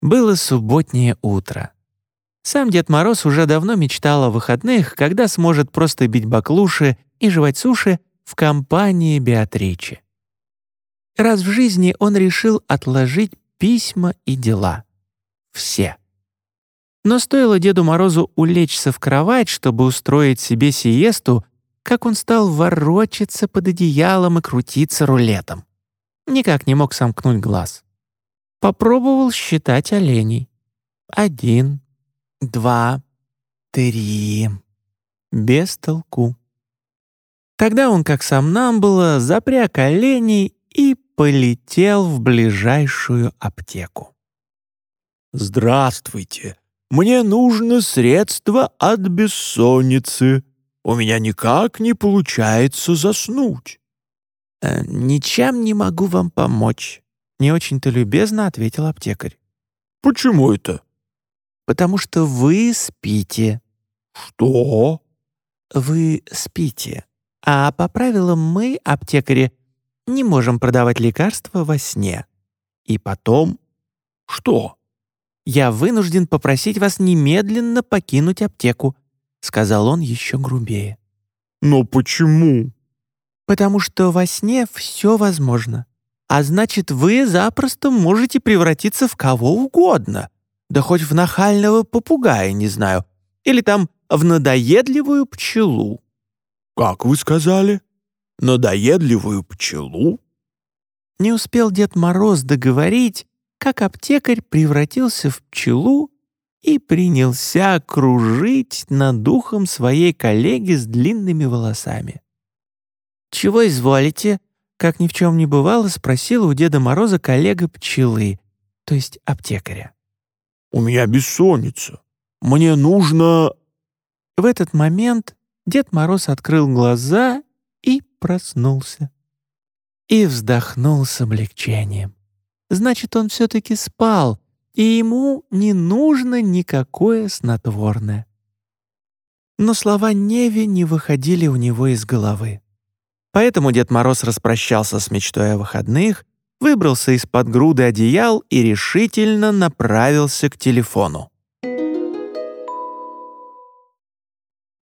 Было субботнее утро. Сам Дед Мороз уже давно мечтал о выходных, когда сможет просто бить баклуши и жевать суши в компании Беатричи. Раз в жизни он решил отложить письма и дела. Все. Но стоило Деду Морозу улечься в кровать, чтобы устроить себе сиесту, как он стал ворочаться под одеялом и крутиться рулетом. Никак не мог сомкнуть глаз. Попробовал считать оленей. Один, два, три. Без толку. Тогда он, как сам нам было, запряг оленей и полетел в ближайшую аптеку. «Здравствуйте! Мне нужно средство от бессонницы. У меня никак не получается заснуть». «Э, «Ничем не могу вам помочь», — не очень-то любезно ответил аптекарь. «Почему это?» «Потому что вы спите». «Что?» «Вы спите. А по правилам мы, аптекари, не можем продавать лекарства во сне. И потом... Что? Я вынужден попросить вас немедленно покинуть аптеку, сказал он еще грубее. Но почему? Потому что во сне все возможно. А значит, вы запросто можете превратиться в кого угодно. Да хоть в нахального попугая, не знаю. Или там в надоедливую пчелу. «Как вы сказали? Надоедливую пчелу?» Не успел Дед Мороз договорить, как аптекарь превратился в пчелу и принялся кружить над духом своей коллеги с длинными волосами. «Чего изволите?» — как ни в чем не бывало, спросила у Деда Мороза коллега пчелы, то есть аптекаря. «У меня бессонница. Мне нужно...» В этот момент Дед Мороз открыл глаза и проснулся. И вздохнул с облегчением. Значит, он все-таки спал, и ему не нужно никакое снотворное. Но слова Неви не выходили у него из головы. Поэтому Дед Мороз распрощался с мечтой о выходных, выбрался из-под груды одеял и решительно направился к телефону.